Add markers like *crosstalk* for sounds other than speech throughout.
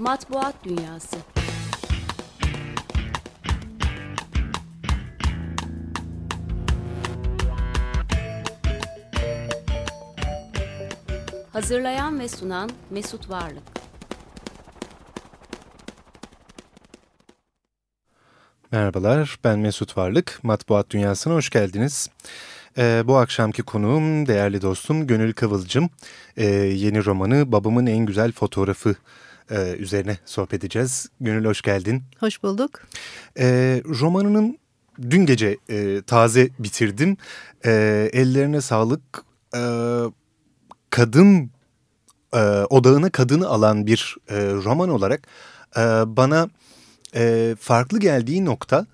Matbuat Dünyası Hazırlayan ve sunan Mesut Varlık Merhabalar, ben Mesut Varlık. Matbuat Dünyası'na hoş geldiniz. Ee, bu akşamki konuğum değerli dostum Gönül Kıvılcım. Ee, yeni romanı Babamın En Güzel Fotoğrafı e, üzerine sohbet edeceğiz. Gönül hoş geldin. Hoş bulduk. Ee, romanının dün gece e, taze bitirdim. E, ellerine sağlık. E, kadın e, odağına kadını alan bir e, roman olarak e, bana e, farklı geldiği nokta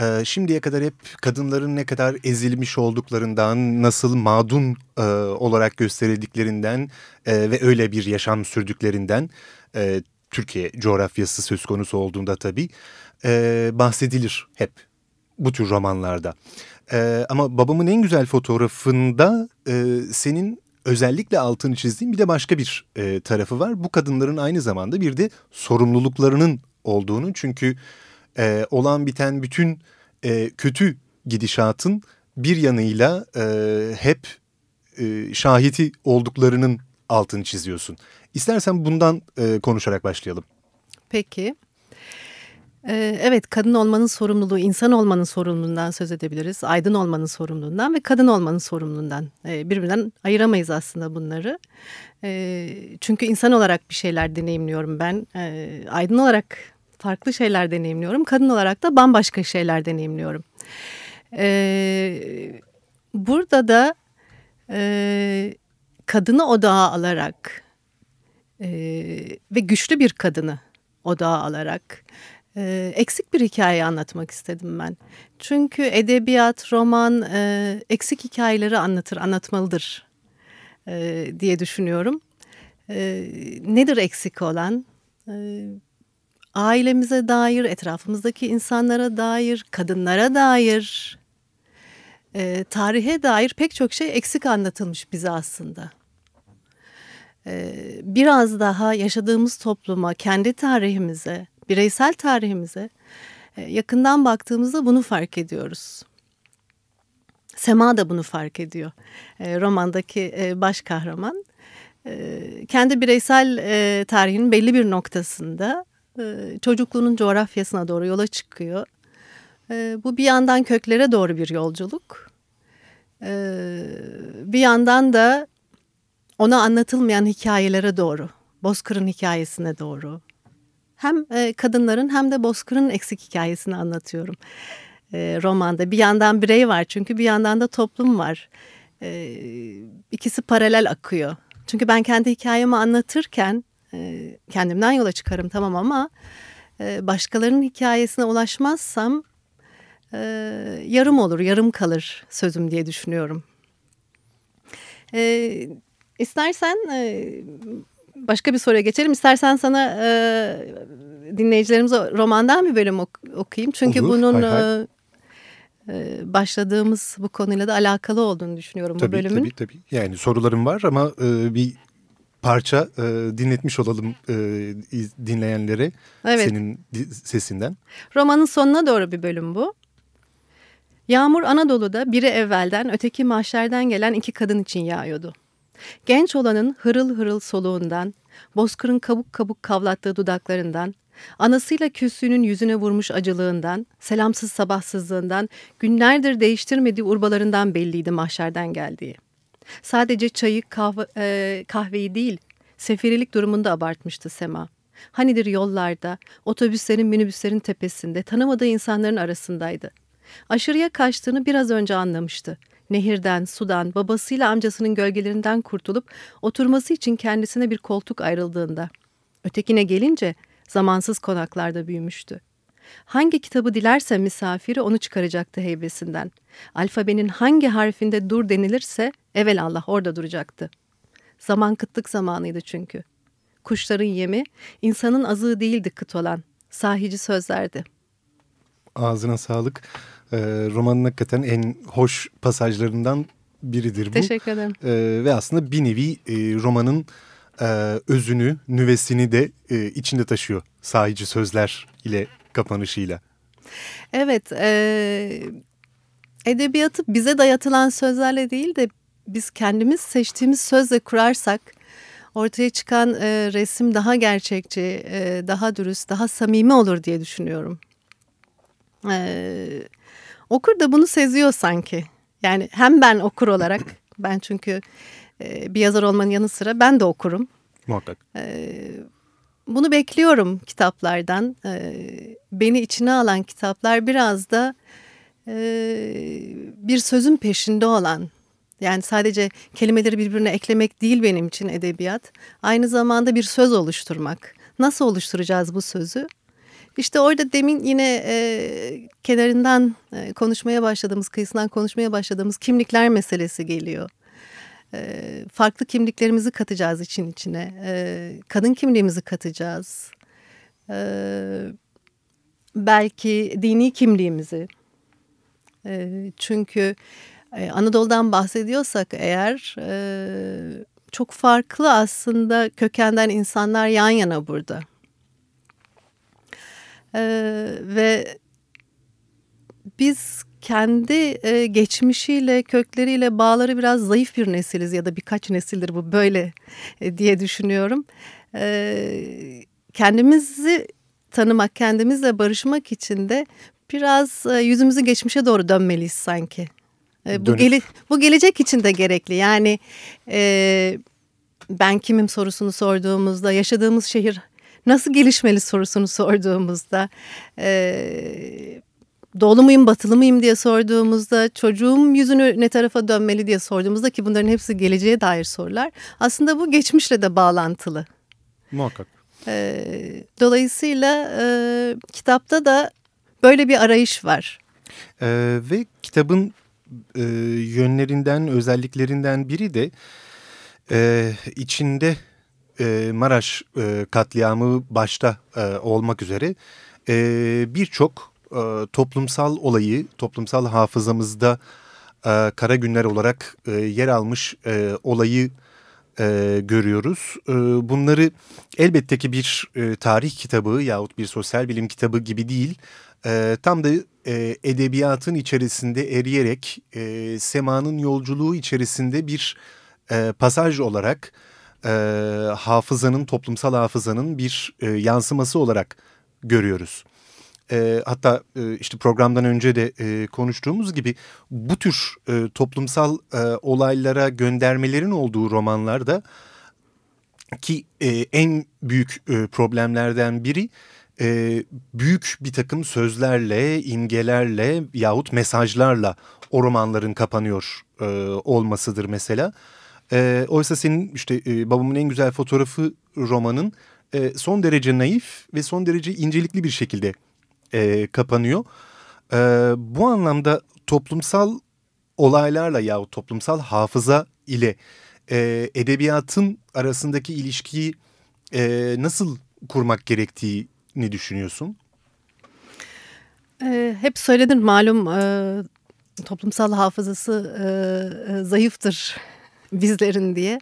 e, şimdiye kadar hep kadınların ne kadar ezilmiş olduklarından, nasıl mağdun e, olarak gösterildiklerinden e, ve öyle bir yaşam sürdüklerinden e, Türkiye coğrafyası söz konusu olduğunda tabii e, bahsedilir hep bu tür romanlarda. E, ama babamın en güzel fotoğrafında e, senin özellikle altını çizdiğin bir de başka bir e, tarafı var. Bu kadınların aynı zamanda bir de sorumluluklarının olduğunu çünkü e, olan biten bütün e, kötü gidişatın bir yanıyla e, hep e, şahiti olduklarının altını çiziyorsun. İstersen bundan e, konuşarak başlayalım. Peki. Ee, evet kadın olmanın sorumluluğu, insan olmanın sorumluluğundan söz edebiliriz. Aydın olmanın sorumluluğundan ve kadın olmanın sorumluluğundan. Ee, birbirinden ayıramayız aslında bunları. Ee, çünkü insan olarak bir şeyler deneyimliyorum ben. Aydın olarak farklı şeyler deneyimliyorum. Kadın olarak da bambaşka şeyler deneyimliyorum. Burada da e, kadını odağa alarak ve güçlü bir kadını odağa alarak e, eksik bir hikaye anlatmak istedim ben. Çünkü edebiyat, roman e, eksik hikayeleri anlatır, anlatmalıdır e, diye düşünüyorum. E, nedir eksik olan? E, ailemize dair, etrafımızdaki insanlara dair, kadınlara dair, e, tarihe dair pek çok şey eksik anlatılmış bize aslında. E, biraz daha yaşadığımız topluma, kendi tarihimize, bireysel tarihimize e, yakından baktığımızda bunu fark ediyoruz. Sema da bunu fark ediyor. E, romandaki e, baş kahraman kendi bireysel tarihinin belli bir noktasında çocukluğunun coğrafyasına doğru yola çıkıyor. Bu bir yandan köklere doğru bir yolculuk. Bir yandan da ona anlatılmayan hikayelere doğru, Bozkır'ın hikayesine doğru, hem e, kadınların hem de bozkırın eksik hikayesini anlatıyorum e, romanda. Bir yandan birey var çünkü bir yandan da toplum var. E, ikisi paralel akıyor. Çünkü ben kendi hikayemi anlatırken kendimden yola çıkarım tamam ama başkalarının hikayesine ulaşmazsam yarım olur, yarım kalır sözüm diye düşünüyorum. E, istersen başka bir soruya geçelim. İstersen sana e, dinleyicilerimize romandan bir bölüm ok okuyayım. Çünkü Olur, bunun hay hay. E, başladığımız bu konuyla da alakalı olduğunu düşünüyorum tabii, bu bölümün. Tabii tabii. Yani sorularım var ama e, bir parça e, dinletmiş olalım e, dinleyenlere evet. senin sesinden. Romanın sonuna doğru bir bölüm bu. Yağmur Anadolu'da biri evvelden öteki mahşerden gelen iki kadın için yağıyordu. Genç olanın hırıl hırıl soluğundan, bozkırın kabuk kabuk kavlattığı dudaklarından, anasıyla küslüğünün yüzüne vurmuş acılığından, selamsız sabahsızlığından, günlerdir değiştirmediği urbalarından belliydi mahşerden geldiği. Sadece çayı, kahve, e, kahveyi değil, seferilik durumunda abartmıştı Sema. Hanidir yollarda, otobüslerin, minibüslerin tepesinde, tanımadığı insanların arasındaydı. Aşırıya kaçtığını biraz önce anlamıştı nehirden, sudan, babasıyla amcasının gölgelerinden kurtulup oturması için kendisine bir koltuk ayrıldığında. Ötekine gelince zamansız konaklarda büyümüştü. Hangi kitabı dilerse misafiri onu çıkaracaktı heybesinden. Alfabenin hangi harfinde dur denilirse Allah orada duracaktı. Zaman kıtlık zamanıydı çünkü. Kuşların yemi, insanın azığı değildi kıt olan. Sahici sözlerdi. Ağzına sağlık e, romanın hakikaten en hoş pasajlarından biridir bu. Teşekkür ederim. E, ve aslında bir nevi e, romanın e, özünü, nüvesini de e, içinde taşıyor sahici sözler ile kapanışıyla. Evet, e, edebiyatı bize dayatılan sözlerle değil de biz kendimiz seçtiğimiz sözle kurarsak ortaya çıkan e, resim daha gerçekçi, e, daha dürüst, daha samimi olur diye düşünüyorum. E, okur da bunu seziyor sanki. Yani hem ben okur olarak, ben çünkü e, bir yazar olmanın yanı sıra ben de okurum. Muhakkak. E, bunu bekliyorum kitaplardan. E, beni içine alan kitaplar biraz da e, bir sözün peşinde olan yani sadece kelimeleri birbirine eklemek değil benim için edebiyat. Aynı zamanda bir söz oluşturmak. Nasıl oluşturacağız bu sözü? İşte orada demin yine e, kenarından e, konuşmaya başladığımız, kıyısından konuşmaya başladığımız kimlikler meselesi geliyor. E, farklı kimliklerimizi katacağız için içine. E, kadın kimliğimizi katacağız. E, belki dini kimliğimizi. E, çünkü ee, Anadolu'dan bahsediyorsak eğer e, çok farklı aslında kökenden insanlar yan yana burada. E, ve biz kendi e, geçmişiyle, kökleriyle bağları biraz zayıf bir nesiliz ya da birkaç nesildir bu böyle e, diye düşünüyorum. E, kendimizi tanımak, kendimizle barışmak için de biraz e, yüzümüzü geçmişe doğru dönmeliyiz sanki. E, bu, gele, bu gelecek için de gerekli. Yani e, ben kimim sorusunu sorduğumuzda, yaşadığımız şehir nasıl gelişmeli sorusunu sorduğumuzda, e, doğulu muyum, batılı mıyım diye sorduğumuzda, çocuğum yüzünü ne tarafa dönmeli diye sorduğumuzda ki bunların hepsi geleceğe dair sorular. Aslında bu geçmişle de bağlantılı. Muhakkak. E, dolayısıyla e, kitapta da böyle bir arayış var. Ee, ve kitabın e, yönlerinden, özelliklerinden biri de e, içinde e, Maraş e, katliamı başta e, olmak üzere e, birçok e, toplumsal olayı, toplumsal hafızamızda e, kara günler olarak e, yer almış e, olayı e, görüyoruz. E, bunları elbette ki bir e, tarih kitabı yahut bir sosyal bilim kitabı gibi değil, e, tam da e, edebiyatın içerisinde eriyerek e, semanın yolculuğu içerisinde bir e, pasaj olarak e, hafızanın, toplumsal hafızanın bir e, yansıması olarak görüyoruz. E, hatta e, işte programdan önce de e, konuştuğumuz gibi bu tür e, toplumsal e, olaylara göndermelerin olduğu romanlarda ki e, en büyük e, problemlerden biri e, büyük bir takım sözlerle, imgelerle yahut mesajlarla o romanların kapanıyor e, olmasıdır mesela. E, oysa senin işte e, babamın en güzel fotoğrafı romanın e, son derece naif ve son derece incelikli bir şekilde e, kapanıyor. E, bu anlamda toplumsal olaylarla yahut toplumsal hafıza ile e, edebiyatın arasındaki ilişkiyi e, nasıl kurmak gerektiği ne düşünüyorsun? E, hep söylenir malum e, toplumsal hafızası e, zayıftır *laughs* bizlerin diye.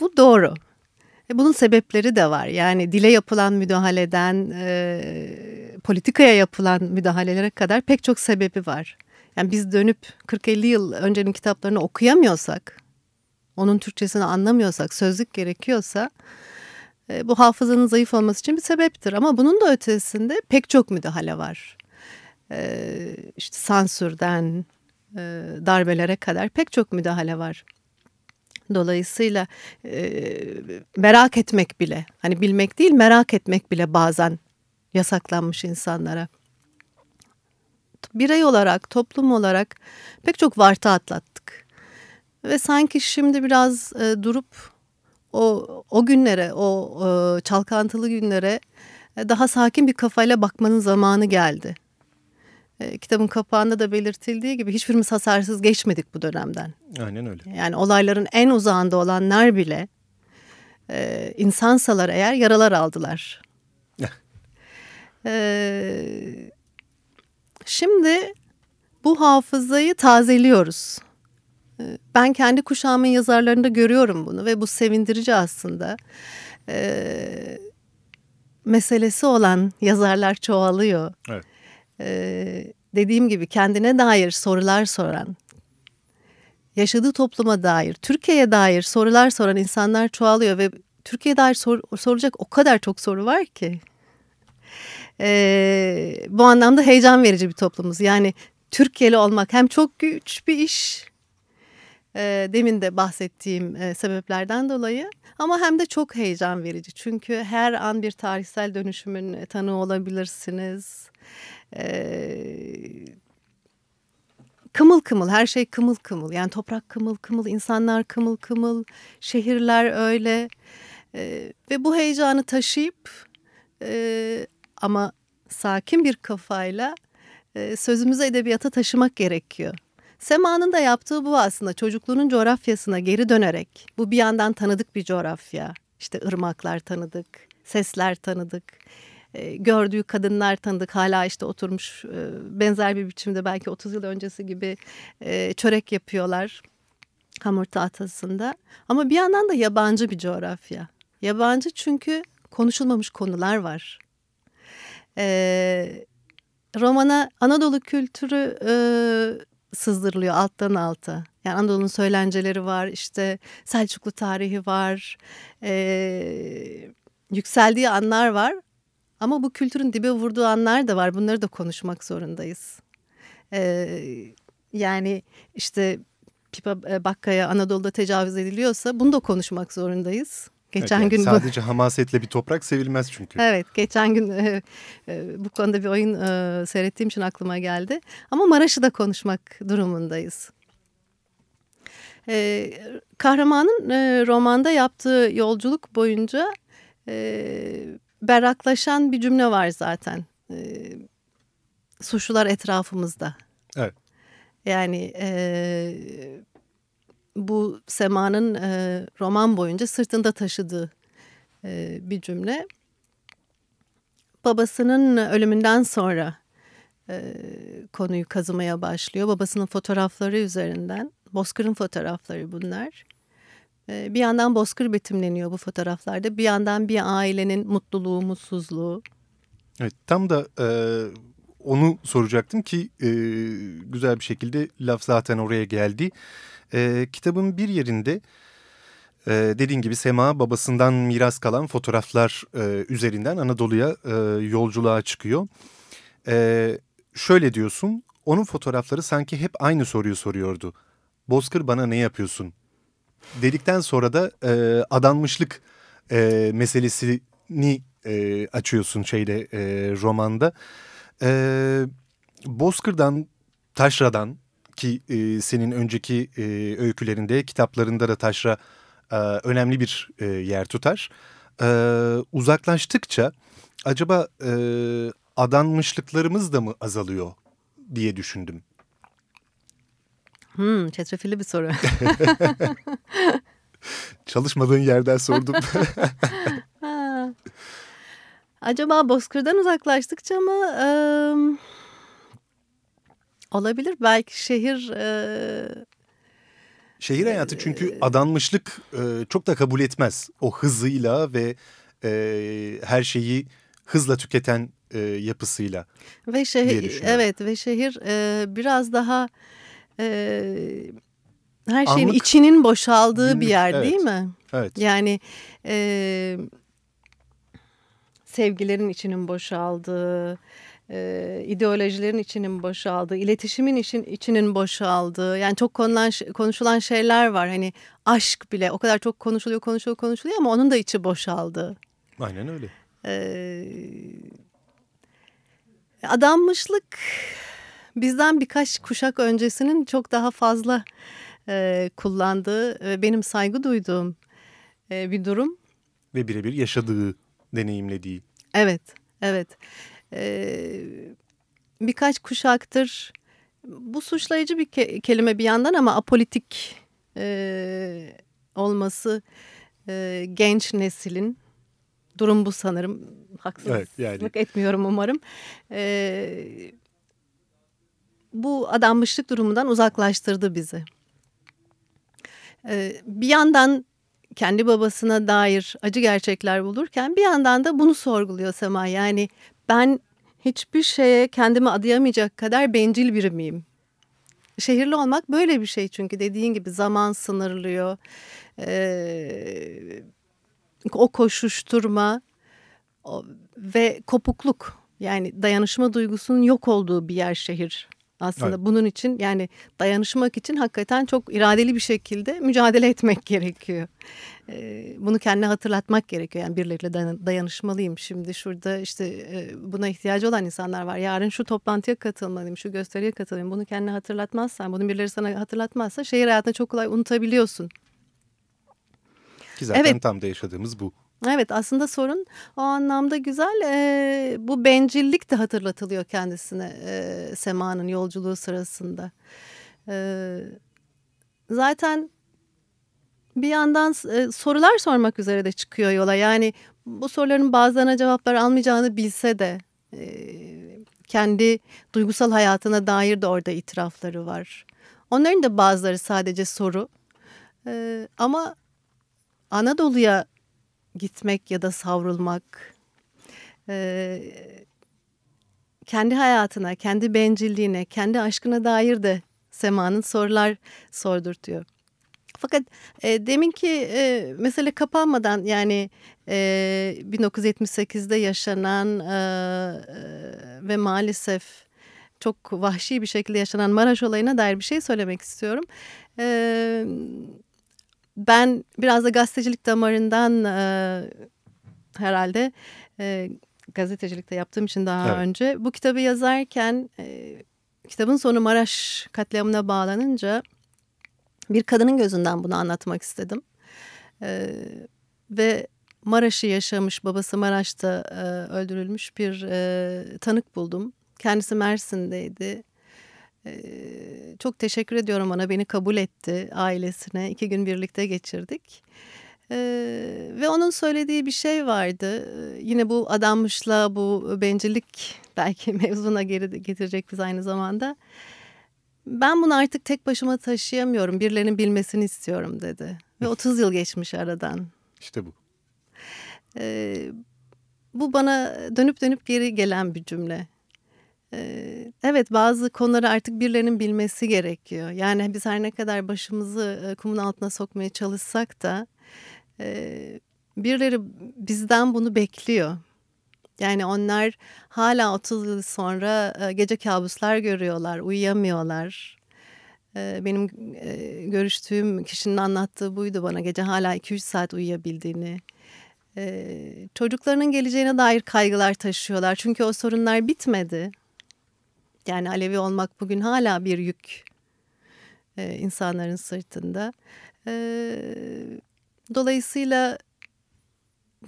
Bu doğru. E, bunun sebepleri de var. Yani dile yapılan müdahaleden e, politikaya yapılan müdahalelere kadar pek çok sebebi var. Yani biz dönüp 40-50 yıl öncenin kitaplarını okuyamıyorsak, onun Türkçesini anlamıyorsak, sözlük gerekiyorsa e, bu hafızanın zayıf olması için bir sebeptir. Ama bunun da ötesinde pek çok müdahale var. E, işte sansürden e, darbelere kadar pek çok müdahale var. Dolayısıyla merak etmek bile, hani bilmek değil merak etmek bile bazen yasaklanmış insanlara. Birey olarak, toplum olarak pek çok varta atlattık. Ve sanki şimdi biraz durup o o günlere, o e, çalkantılı günlere e, daha sakin bir kafayla bakmanın zamanı geldi. E, kitabın kapağında da belirtildiği gibi hiçbirimiz hasarsız geçmedik bu dönemden. Aynen öyle. Yani olayların en uzağında olanlar bile e, insansalar eğer yaralar aldılar. *laughs* e, şimdi bu hafızayı tazeliyoruz. E, ben kendi kuşağımın yazarlarında görüyorum bunu ve bu sevindirici aslında. E, meselesi olan yazarlar çoğalıyor. Evet. E, dediğim gibi kendine dair sorular soran, yaşadığı topluma dair, Türkiye'ye dair sorular soran insanlar çoğalıyor ve Türkiye'ye dair sor, soracak o kadar çok soru var ki. Ee, bu anlamda heyecan verici bir toplumuz. Yani Türkiye'li olmak hem çok güç bir iş, e, demin de bahsettiğim e, sebeplerden dolayı ama hem de çok heyecan verici. Çünkü her an bir tarihsel dönüşümün tanığı olabilirsiniz. Ee, kımıl kımıl her şey kımıl kımıl yani toprak kımıl kımıl insanlar kımıl kımıl şehirler öyle ee, ve bu heyecanı taşıyıp e, ama sakin bir kafayla e, sözümüzü edebiyata taşımak gerekiyor. Sema'nın da yaptığı bu aslında çocukluğunun coğrafyasına geri dönerek bu bir yandan tanıdık bir coğrafya işte ırmaklar tanıdık sesler tanıdık e, gördüğü kadınlar tanıdık. Hala işte oturmuş e, benzer bir biçimde belki 30 yıl öncesi gibi e, çörek yapıyorlar hamur tahtasında. Ama bir yandan da yabancı bir coğrafya. Yabancı çünkü konuşulmamış konular var. E, romana Anadolu kültürü e, sızdırılıyor alttan alta. Yani Anadolu'nun söylenceleri var, işte Selçuklu tarihi var, e, yükseldiği anlar var. Ama bu kültürün dibe vurduğu anlar da var. Bunları da konuşmak zorundayız. Ee, yani işte Pipa e, Bakka'ya Anadolu'da tecavüz ediliyorsa bunu da konuşmak zorundayız. Geçen evet, yani gün sadece bu... hamasetle bir toprak sevilmez çünkü. Evet, geçen gün e, e, bu konuda bir oyun e, seyrettiğim için aklıma geldi. Ama Maraş'ı da konuşmak durumundayız. E, kahramanın e, romanda yaptığı yolculuk boyunca e, berraklaşan bir cümle var zaten. E, suçlular etrafımızda. Evet. Yani e, bu Sema'nın e, roman boyunca sırtında taşıdığı e, bir cümle. Babasının ölümünden sonra e, konuyu kazımaya başlıyor. Babasının fotoğrafları üzerinden. Bozkır'ın fotoğrafları bunlar. Ee, bir yandan bozkır betimleniyor bu fotoğraflarda. Bir yandan bir ailenin mutluluğu, mutsuzluğu. Evet tam da e, onu soracaktım ki e, güzel bir şekilde laf zaten oraya geldi. E, kitabın bir yerinde e, dediğin gibi Sema babasından miras kalan fotoğraflar e, üzerinden Anadolu'ya e, yolculuğa çıkıyor. E, şöyle diyorsun onun fotoğrafları sanki hep aynı soruyu soruyordu. Bozkır bana ne yapıyorsun? dedikten sonra da e, adanmışlık e, meselesini e, açıyorsun şeyde e, romanda. E, Bozkır'dan, Taşra'dan ki e, senin önceki e, öykülerinde, kitaplarında da Taşra e, önemli bir e, yer tutar. E, uzaklaştıkça acaba e, adanmışlıklarımız da mı azalıyor diye düşündüm. Hmm, çetrefilli bir soru. *laughs* Çalışmadığın yerden sordum. *laughs* Acaba Bozkır'dan uzaklaştıkça mı? E, olabilir. Belki şehir... E, şehir hayatı çünkü adanmışlık e, çok da kabul etmez. O hızıyla ve e, her şeyi hızla tüketen e, yapısıyla. Ve şehir evet ve şehir e, biraz daha e, her şeyin Anlık, içinin boşaldığı günlük, bir yer evet, değil mi? Evet. Yani e, sevgilerin içinin boşaldığı, e, ideolojilerin içinin boşaldığı, iletişimin için, içinin boşaldığı. Yani çok konulan, konuşulan şeyler var. Hani aşk bile o kadar çok konuşuluyor, konuşuluyor, konuşuluyor ama onun da içi boşaldı. Aynen öyle. Ee, adanmışlık bizden birkaç kuşak öncesinin çok daha fazla e, kullandığı ve benim saygı duyduğum e, bir durum. Ve birebir yaşadığı, deneyimlediği. Evet, evet. E, birkaç kuşaktır bu suçlayıcı bir ke kelime bir yandan ama apolitik e, olması e, genç neslin durum bu sanırım haksızlık evet, yani. etmiyorum umarım. E, bu adanmışlık durumundan uzaklaştırdı bizi. e, bir yandan kendi babasına dair acı gerçekler bulurken bir yandan da bunu sorguluyor Sema. Yani ben hiçbir şeye kendimi adayamayacak kadar bencil biri miyim? Şehirli olmak böyle bir şey çünkü dediğin gibi zaman sınırlıyor. Ee, o koşuşturma ve kopukluk yani dayanışma duygusunun yok olduğu bir yer şehir aslında evet. bunun için yani dayanışmak için hakikaten çok iradeli bir şekilde mücadele *laughs* etmek gerekiyor. Ee, bunu kendine hatırlatmak gerekiyor. Yani birileriyle dayanışmalıyım. Şimdi şurada işte e, buna ihtiyacı olan insanlar var. Yarın şu toplantıya katılmalıyım, şu gösteriye katılayım. Bunu kendine hatırlatmazsan, bunu birileri sana hatırlatmazsa şehir hayatını çok kolay unutabiliyorsun. Ki zaten evet. tam da yaşadığımız bu. Evet aslında sorun o anlamda güzel. E, bu bencillik de hatırlatılıyor kendisine e, Sema'nın yolculuğu sırasında. E, zaten bir yandan e, sorular sormak üzere de çıkıyor yola. Yani bu soruların bazılarına cevaplar almayacağını bilse de e, kendi duygusal hayatına dair de orada itirafları var. Onların da bazıları sadece soru. E, ama Anadolu'ya gitmek ya da savrulmak, e, kendi hayatına, kendi bencilliğine, kendi aşkına dair de Sema'nın sorular sordurtuyor. Fakat e, deminki e, mesele kapanmadan yani e, 1978'de yaşanan e, e, ve maalesef çok vahşi bir şekilde yaşanan Maraş olayına dair bir şey söylemek istiyorum. E, ben biraz da gazetecilik damarından e, herhalde e, gazetecilikte yaptığım için daha evet. önce bu kitabı yazarken e, kitabın sonu Maraş katliamına bağlanınca bir kadının gözünden bunu anlatmak istedim. E, ve Maraş'ı yaşamış, babası Maraş'ta e, öldürülmüş bir e, tanık buldum. Kendisi Mersin'deydi çok teşekkür ediyorum ona beni kabul etti ailesine iki gün birlikte geçirdik. Ee, ve onun söylediği bir şey vardı. Yine bu adanmışla bu bencillik *laughs* belki mevzuna geri getirecek biz aynı zamanda. Ben bunu artık tek başıma taşıyamıyorum. Birilerinin bilmesini istiyorum dedi. Ve 30 yıl geçmiş aradan. İşte bu. Ee, bu bana dönüp dönüp geri gelen bir cümle. Evet bazı konuları artık birilerinin bilmesi gerekiyor. Yani biz her ne kadar başımızı kumun altına sokmaya çalışsak da birileri bizden bunu bekliyor. Yani onlar hala 30 yıl sonra gece kabuslar görüyorlar, uyuyamıyorlar. Benim görüştüğüm kişinin anlattığı buydu bana gece hala 2-3 saat uyuyabildiğini. Çocuklarının geleceğine dair kaygılar taşıyorlar çünkü o sorunlar bitmedi. Yani Alevi olmak bugün hala bir yük e, insanların sırtında. E, dolayısıyla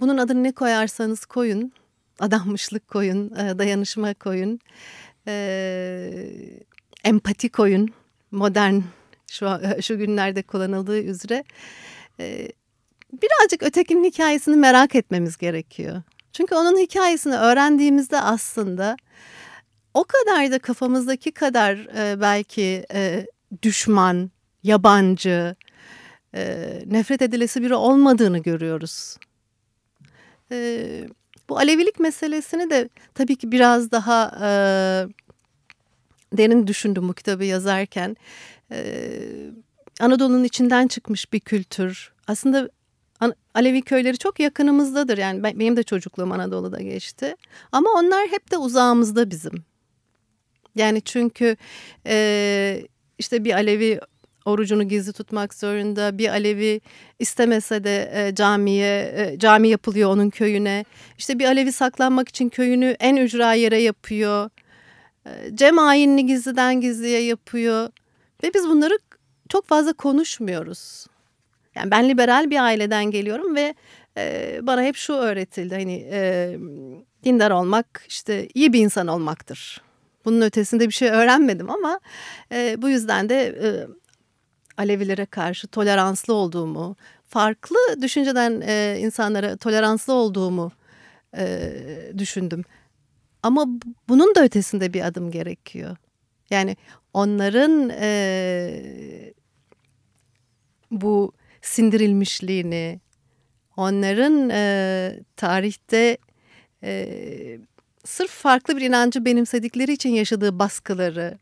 bunun adını ne koyarsanız koyun, adanmışlık koyun, e, dayanışma koyun, e, empati koyun, modern şu, şu günlerde kullanıldığı üzere e, birazcık ötekinin hikayesini merak etmemiz gerekiyor. Çünkü onun hikayesini öğrendiğimizde aslında o kadar da kafamızdaki kadar e, belki e, düşman, yabancı, e, nefret edilesi biri olmadığını görüyoruz. E, bu Alevilik meselesini de tabii ki biraz daha e, derin düşündüm bu kitabı yazarken. E, Anadolu'nun içinden çıkmış bir kültür. Aslında Alevi köyleri çok yakınımızdadır. Yani benim de çocukluğum Anadolu'da geçti. Ama onlar hep de uzağımızda bizim. Yani çünkü e, işte bir Alevi orucunu gizli tutmak zorunda. Bir Alevi istemese de e, camiye e, cami yapılıyor onun köyüne. İşte bir Alevi saklanmak için köyünü en ücra yere yapıyor. E, cem ayinini gizliden gizliye yapıyor. Ve biz bunları çok fazla konuşmuyoruz. Yani ben liberal bir aileden geliyorum ve e, bana hep şu öğretildi. Hani e, dindar olmak işte iyi bir insan olmaktır. Bunun ötesinde bir şey öğrenmedim ama e, bu yüzden de e, Alevilere karşı toleranslı olduğumu, farklı düşünceden e, insanlara toleranslı olduğumu e, düşündüm. Ama bunun da ötesinde bir adım gerekiyor. Yani onların e, bu sindirilmişliğini, onların e, tarihte e, sırf farklı bir inancı benimsedikleri için yaşadığı baskıları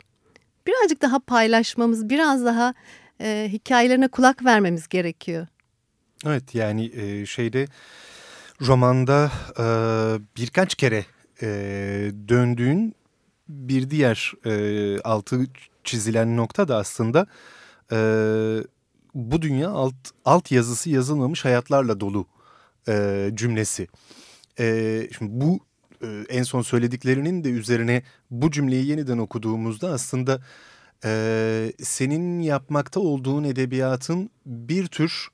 birazcık daha paylaşmamız, biraz daha e, hikayelerine kulak vermemiz gerekiyor. Evet yani e, şeyde romanda e, birkaç kere e, döndüğün bir diğer e, altı çizilen nokta da aslında e, bu dünya alt, alt yazısı yazılmamış hayatlarla dolu e, cümlesi. E, şimdi bu e, en son söylediklerinin de üzerine bu cümleyi yeniden okuduğumuzda aslında e, senin yapmakta olduğun edebiyatın bir tür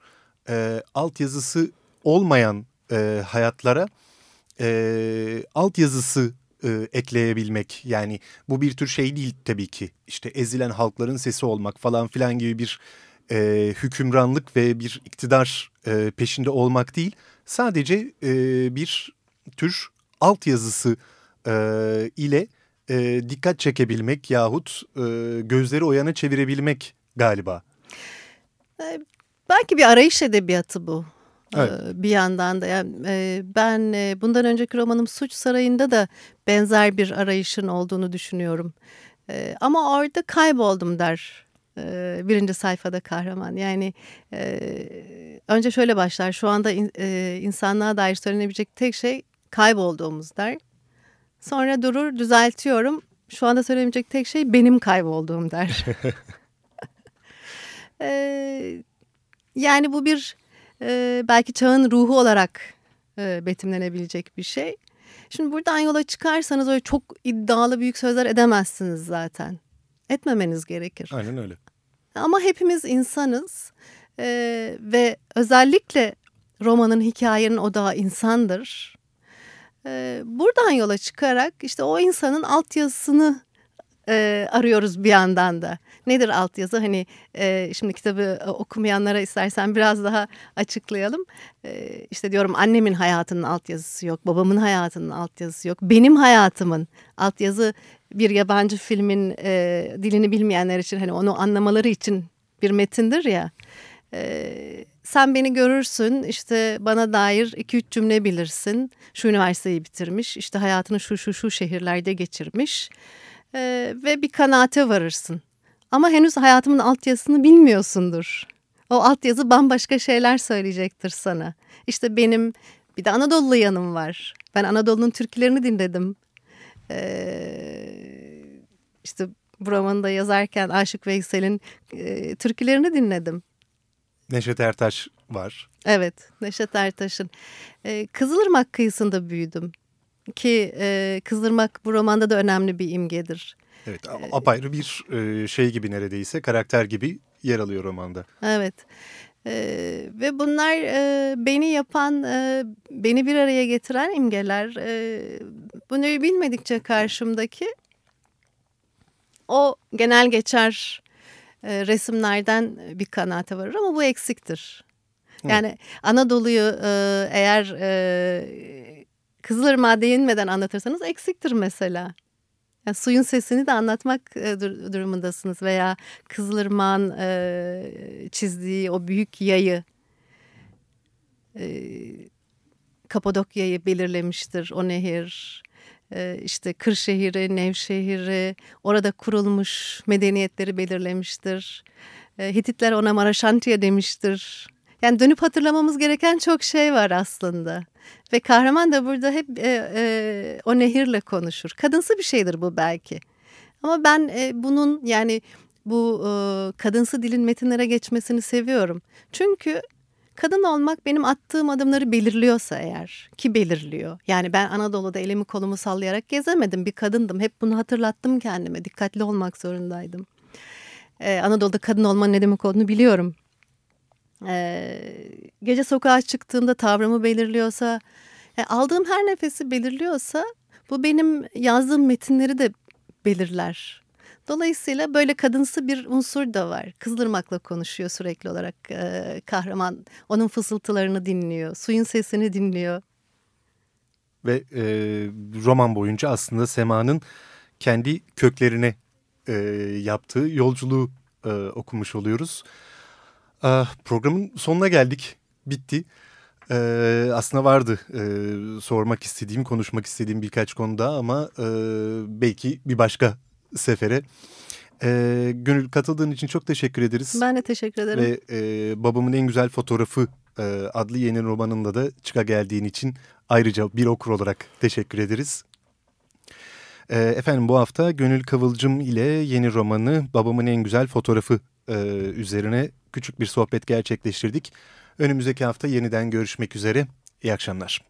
e, altyazısı olmayan e, hayatlara e, altyazısı e, ekleyebilmek. Yani bu bir tür şey değil tabii ki işte ezilen halkların sesi olmak falan filan gibi bir e, hükümranlık ve bir iktidar e, peşinde olmak değil. Sadece e, bir tür altyazısı e, ile e, dikkat çekebilmek yahut e, gözleri o yana çevirebilmek galiba. Belki bir arayış edebiyatı bu. Evet. Bir yandan da yani ben bundan önceki romanım Suç Sarayı'nda da benzer bir arayışın olduğunu düşünüyorum. Ama orada kayboldum der birinci sayfada kahraman. Yani önce şöyle başlar şu anda insanlığa dair söylenebilecek tek şey kaybolduğumuz der. Sonra durur düzeltiyorum. Şu anda söylenebilecek tek şey benim kaybolduğum der. *laughs* yani bu bir e, belki çağın ruhu olarak e, betimlenebilecek bir şey. Şimdi buradan yola çıkarsanız öyle çok iddialı büyük sözler edemezsiniz zaten. Etmemeniz gerekir. Aynen öyle. Ama hepimiz insanız e, ve özellikle romanın hikayenin odağı insandır. E, buradan yola çıkarak işte o insanın altyazısını e, arıyoruz bir yandan da. Nedir altyazı? Hani e, şimdi kitabı e, okumayanlara istersen biraz daha açıklayalım. E, işte diyorum annemin hayatının altyazısı yok, babamın hayatının altyazısı yok. Benim hayatımın altyazı bir yabancı filmin e, dilini bilmeyenler için hani onu anlamaları için bir metindir ya. Sen beni görürsün işte bana dair iki üç cümle bilirsin. Şu üniversiteyi bitirmiş işte hayatını şu şu şu şehirlerde geçirmiş e, ve bir kanaate varırsın. Ama henüz hayatımın altyazısını bilmiyorsundur. O altyazı bambaşka şeyler söyleyecektir sana. İşte benim bir de Anadolu yanım var. Ben Anadolu'nun türkülerini dinledim. Ee, işte bu romanı da yazarken Aşık Veysel'in e, türkülerini dinledim. Neşet Ertaş var. Evet, Neşet Ertaş'ın. Ee, Kızılırmak kıyısında büyüdüm ki e, kızdırmak bu romanda da önemli bir imgedir. Evet apayrı bir e, şey gibi neredeyse karakter gibi yer alıyor romanda. Evet e, ve bunlar e, beni yapan e, beni bir araya getiren imgeler e, bunu bilmedikçe karşımdaki o genel geçer e, resimlerden bir kanaate varır ama bu eksiktir. Yani Anadolu'yu e, eğer e, Kızılırmağa değinmeden anlatırsanız eksiktir mesela. Yani suyun sesini de anlatmak e, durumundasınız veya Kızılırmağ'ın e, çizdiği o büyük yayı e, Kapadokya'yı belirlemiştir o nehir. E, işte Kırşehir'i, Nevşehir'i, orada kurulmuş medeniyetleri belirlemiştir. E, Hititler ona Maraşantiye demiştir. Yani dönüp hatırlamamız gereken çok şey var aslında. Ve kahraman da burada hep e, e, o nehirle konuşur. Kadınsı bir şeydir bu belki. Ama ben e, bunun yani bu e, kadınsı dilin metinlere geçmesini seviyorum. Çünkü kadın olmak benim attığım adımları belirliyorsa eğer ki belirliyor. Yani ben Anadolu'da elimi kolumu sallayarak gezemedim bir kadındım. Hep bunu hatırlattım kendime dikkatli olmak zorundaydım. Ee, Anadolu'da kadın olmanın ne demek olduğunu biliyorum. Ee, gece sokağa çıktığımda tavrımı belirliyorsa, yani aldığım her nefesi belirliyorsa bu benim yazdığım metinleri de belirler. Dolayısıyla böyle kadınsı bir unsur da var. Kızdırmakla konuşuyor sürekli olarak e, kahraman. Onun fısıltılarını dinliyor, suyun sesini dinliyor. Ve e, roman boyunca aslında Sema'nın kendi köklerine e, yaptığı yolculuğu e, okumuş oluyoruz. Ah, programın sonuna geldik. Bitti. Ee, aslında vardı e, sormak istediğim, konuşmak istediğim birkaç konuda ama e, belki bir başka sefere. E, Gönül katıldığın için çok teşekkür ederiz. Ben de teşekkür ederim. Ve e, Babamın En Güzel Fotoğrafı e, adlı yeni romanında da çıka geldiğin için ayrıca bir okur olarak teşekkür ederiz. E, efendim bu hafta Gönül Kıvılcım ile yeni romanı Babamın En Güzel Fotoğrafı e, üzerine küçük bir sohbet gerçekleştirdik. Önümüzdeki hafta yeniden görüşmek üzere. İyi akşamlar.